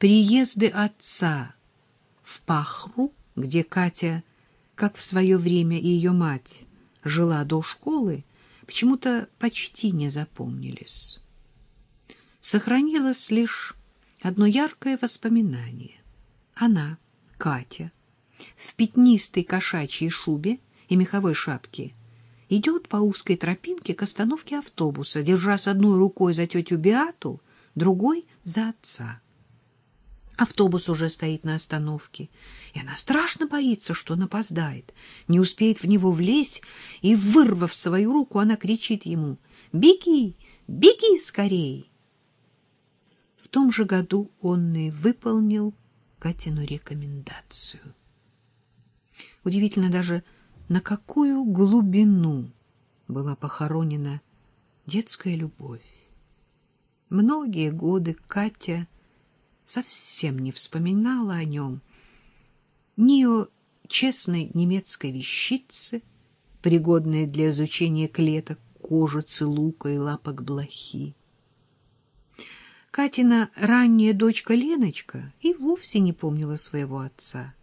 Приезды отца в Пахру, где Катя, как в свое время и ее мать, жила до школы, почему-то почти не запомнились. Сохранилось лишь одно яркое воспоминание. Она, Катя, в пятнистой кошачьей шубе и меховой шапке, идет по узкой тропинке к остановке автобуса, держа с одной рукой за тетю Биату, другой — за отца. Автобус уже стоит на остановке, и она страшно боится, что он опоздает, не успеет в него влезть, и, вырвав свою руку, она кричит ему «Беги! Беги скорей!» В том же году он и выполнил Катину рекомендацию. Удивительно даже, на какую глубину была похоронена детская любовь. Многие годы Катя совсем не вспоминала о нем, ни о честной немецкой вещице, пригодной для изучения клеток, кожицы, лука и лапок блохи. Катина ранняя дочка Леночка и вовсе не помнила своего отца.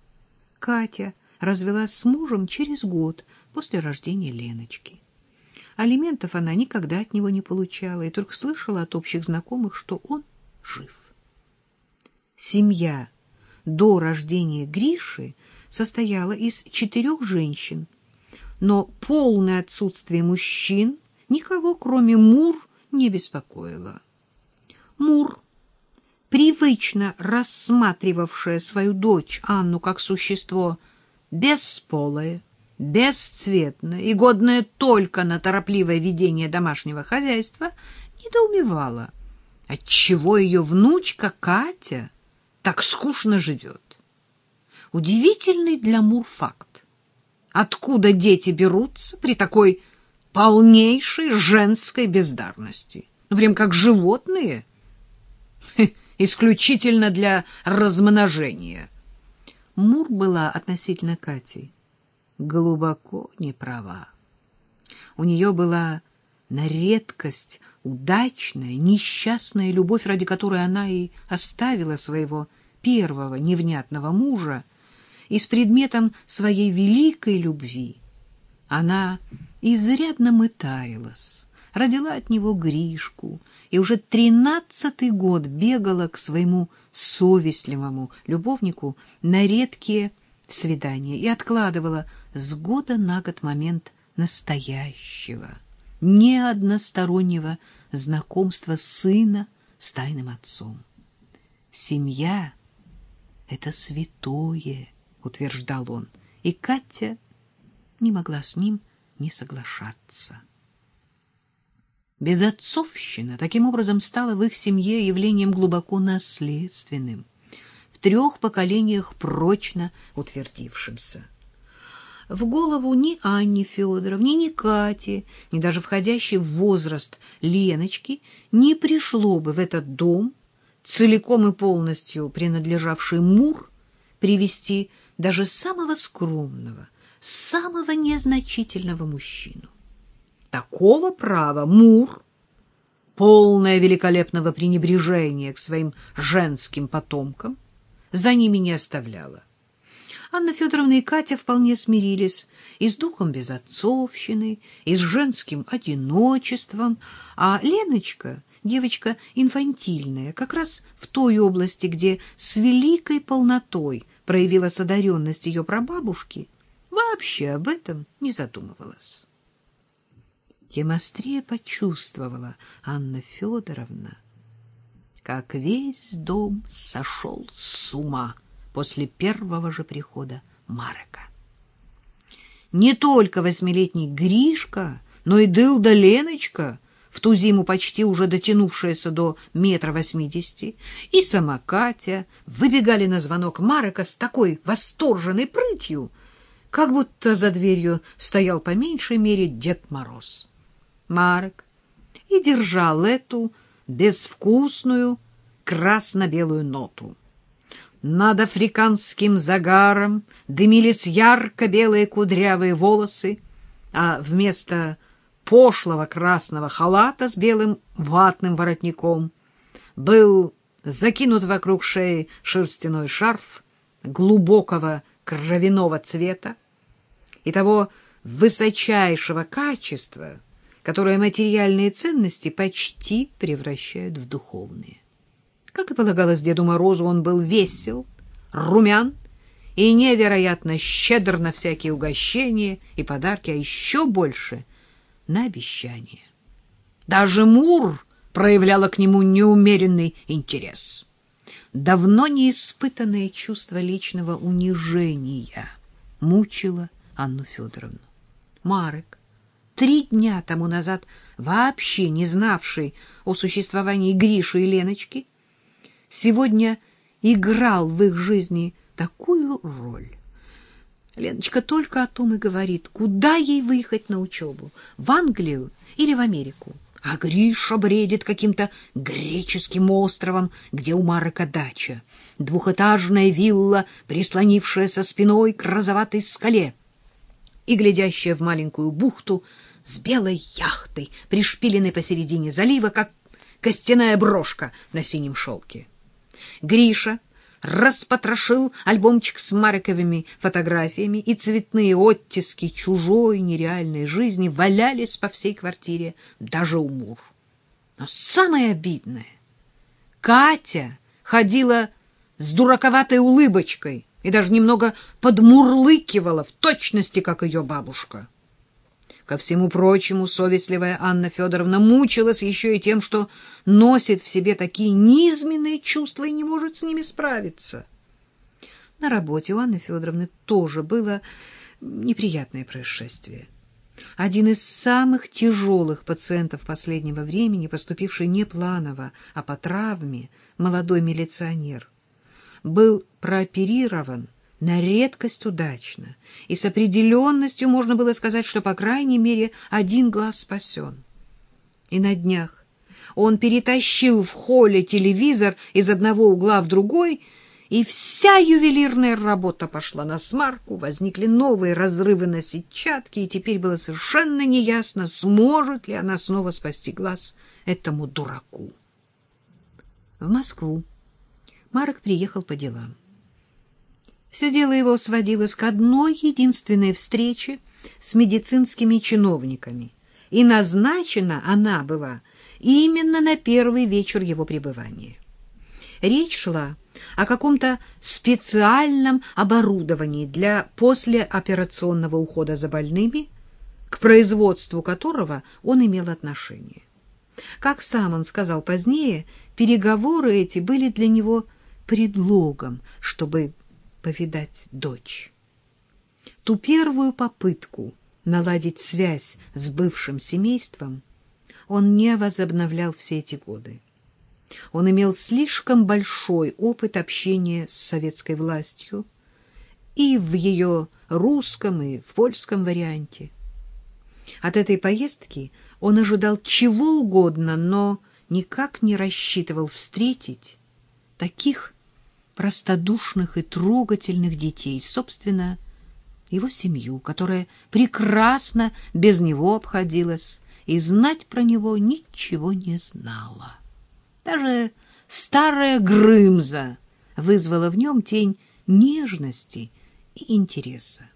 Катя развелась с мужем через год после рождения Леночки. Алиментов она никогда от него не получала и только слышала от общих знакомых, что он жив семья до рождения Гриши состояла из четырех женщин, но полное отсутствие мужчин никого, кроме Мур, не беспокоило. Мур, привычно рассматривавшая свою дочь Анну как существо бесполое, бесцветное и годное только на торопливое ведение домашнего хозяйства, недоумевала, отчего ее внучка Катя — так скучно живет. Удивительный для Мур факт. Откуда дети берутся при такой полнейшей женской бездарности? Ну, прям как животные. Исключительно для размножения. Мур была относительно Кати глубоко не права. У нее была на редкость удачная, несчастная любовь, ради которой она и оставила своего первого невнятного мужа, и с предметом своей великой любви она изрядно мытарилась, родила от него Гришку и уже тринадцатый год бегала к своему совестливому любовнику на редкие свидания и откладывала с года на год момент настоящего не одностороннего знакомства сына с тайным отцом. Семья — это святое, утверждал он, и Катя не могла с ним не соглашаться. Безотцовщина таким образом стала в их семье явлением глубоко наследственным, в трех поколениях прочно утвердившимся в голову ни Анне Федоровне, ни Кате, ни даже входящей в возраст Леночки не пришло бы в этот дом, целиком и полностью принадлежавший Мур, привести даже самого скромного, самого незначительного мужчину. Такого права Мур, полное великолепного пренебрежения к своим женским потомкам, за ними не оставляла. Анна Федоровна и Катя вполне смирились. И с духом безотцовщины, и с женским одиночеством, а Леночка, девочка инфантильная, как раз в той области, где с великой полнотой проявилась одаренность ее прабабушки, вообще об этом не задумывалась. Тем острее почувствовала Анна Федоровна, как весь дом сошел с ума — после первого же прихода Марека. Не только восьмилетний Гришка, но и дылда Леночка, в ту зиму почти уже дотянувшаяся до метра восьмидесяти, и сама Катя выбегали на звонок Марека с такой восторженной прытью, как будто за дверью стоял по меньшей мере Дед Мороз. Марек и держал эту безвкусную красно-белую ноту. Над африканским загаром дымились ярко-белые кудрявые волосы, а вместо пошлого красного халата с белым ватным воротником был закинут вокруг шеи шерстяной шарф глубокого кровяного цвета и того высочайшего качества, которое материальные ценности почти превращают в духовные. Как и полагалось Деду Морозу, он был весел, румян и невероятно щедр на всякие угощения и подарки, а еще больше — на обещания. Даже Мур проявляла к нему неумеренный интерес. Давно неиспытанное чувство личного унижения мучило Анну Федоровну. Марек, три дня тому назад вообще не знавший о существовании Гриши и Леночки, сегодня играл в их жизни такую роль. Леночка только о том и говорит, куда ей выехать на учебу, в Англию или в Америку. А Гриша бредит каким-то греческим островом, где у Марека дача. Двухэтажная вилла, прислонившая со спиной к розоватой скале и глядящая в маленькую бухту с белой яхтой, пришпиленной посередине залива, как костяная брошка на синем шелке. Гриша распотрошил альбомчик с мариковыми фотографиями, и цветные оттиски чужой нереальной жизни валялись по всей квартире, даже у Мур. Но самое обидное — Катя ходила с дураковатой улыбочкой и даже немного подмурлыкивала в точности, как ее бабушка. Ко всему прочему, совестливая Анна Федоровна мучилась еще и тем, что носит в себе такие низменные чувства и не может с ними справиться. На работе у Анны Федоровны тоже было неприятное происшествие. Один из самых тяжелых пациентов последнего времени, поступивший не планово, а по травме, молодой милиционер, был прооперирован на редкость удачно, и с определенностью можно было сказать, что, по крайней мере, один глаз спасен. И на днях он перетащил в холле телевизор из одного угла в другой, и вся ювелирная работа пошла на смарку, возникли новые разрывы на сетчатке, и теперь было совершенно неясно, сможет ли она снова спасти глаз этому дураку. В Москву Марок приехал по делам. Все дело его сводилось к одной единственной встрече с медицинскими чиновниками, и назначена она была именно на первый вечер его пребывания. Речь шла о каком-то специальном оборудовании для послеоперационного ухода за больными, к производству которого он имел отношение. Как сам он сказал позднее, переговоры эти были для него предлогом, чтобы повидать дочь. Ту первую попытку наладить связь с бывшим семейством он не возобновлял все эти годы. Он имел слишком большой опыт общения с советской властью и в ее русском, и в польском варианте. От этой поездки он ожидал чего угодно, но никак не рассчитывал встретить таких простодушных и трогательных детей, собственно, его семью, которая прекрасно без него обходилась и знать про него ничего не знала. Даже старая Грымза вызвала в нем тень нежности и интереса.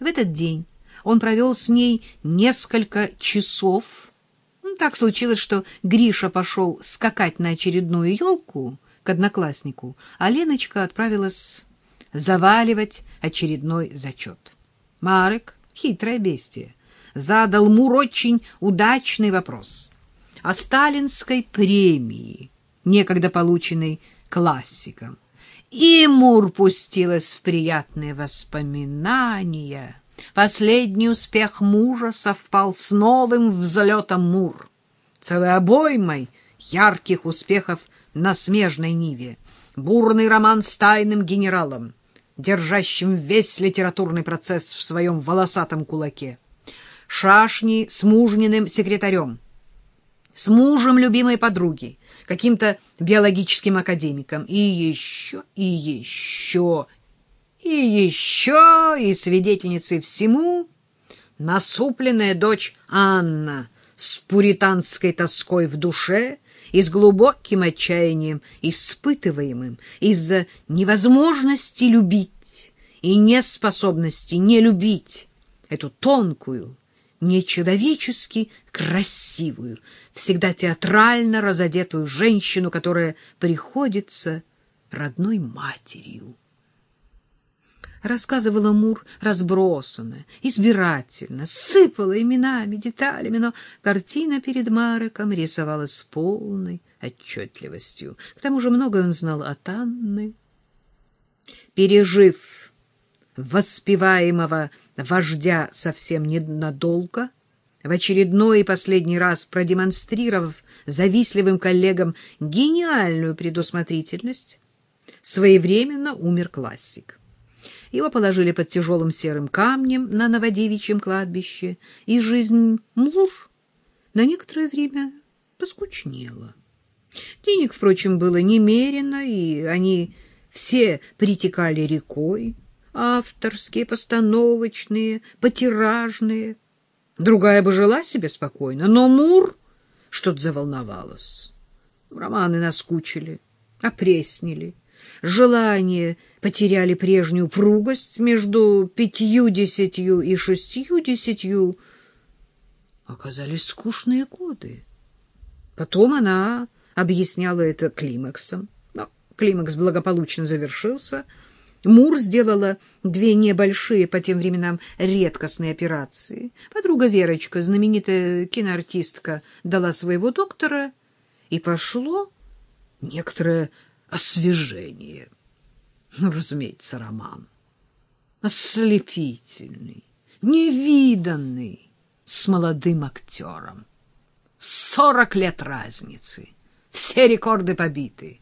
В этот день он провел с ней несколько часов. Так случилось, что Гриша пошел скакать на очередную елку, к однокласснику, а Леночка отправилась заваливать очередной зачет. Марек, хитрое бестие, задал Мур очень удачный вопрос о сталинской премии, некогда полученной классиком. И Мур пустилась в приятные воспоминания. Последний успех мужа совпал с новым взлетом Мур. Целой обоймой ярких успехов на смежной ниве, бурный роман с тайным генералом, держащим весь литературный процесс в своем волосатом кулаке, шашни с мужниным секретарем, с мужем любимой подруги, каким-то биологическим академиком, и еще, и еще, и еще, и свидетельницей всему насупленная дочь Анна с пуританской тоской в душе и с глубоким отчаянием, испытываемым из-за невозможности любить и неспособности не любить эту тонкую, нечеловечески красивую, всегда театрально разодетую женщину, которая приходится родной матерью. Рассказывала Мур разбросанно, избирательно, сыпала именами, деталями, но картина перед Мареком рисовалась с полной отчетливостью. К тому же многое он знал от Анны. Пережив воспеваемого вождя совсем ненадолго, в очередной и последний раз продемонстрировав завистливым коллегам гениальную предусмотрительность, своевременно умер классик. Его положили под тяжелым серым камнем на Новодевичьем кладбище, и жизнь муж на некоторое время поскучнела. Денег, впрочем, было немерено, и они все притекали рекой авторские, постановочные, потиражные. Другая бы жила себе спокойно, но Мур что-то заволновалась. Романы наскучили, опреснили. Желания потеряли прежнюю пругость между пятью-десятью и шестью-десятью. Оказались скучные годы. Потом она объясняла это климаксом. Но климакс благополучно завершился — Мур сделала две небольшие по тем временам редкостные операции. Подруга Верочка, знаменитая киноартистка, дала своего доктора, и пошло некоторое освежение. Ну, разумеется, роман. Ослепительный, невиданный, с молодым актером. Сорок лет разницы. Все рекорды побиты.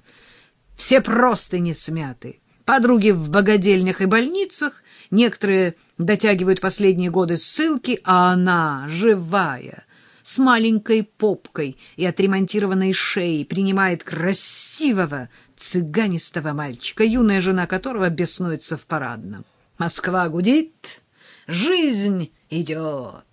Все просто не смяты. Подруги в богадельнях и больницах, некоторые дотягивают последние годы ссылки, а она, живая, с маленькой попкой и отремонтированной шеей, принимает красивого цыганистого мальчика, юная жена которого беснуется в парадном. Москва гудит, жизнь идет.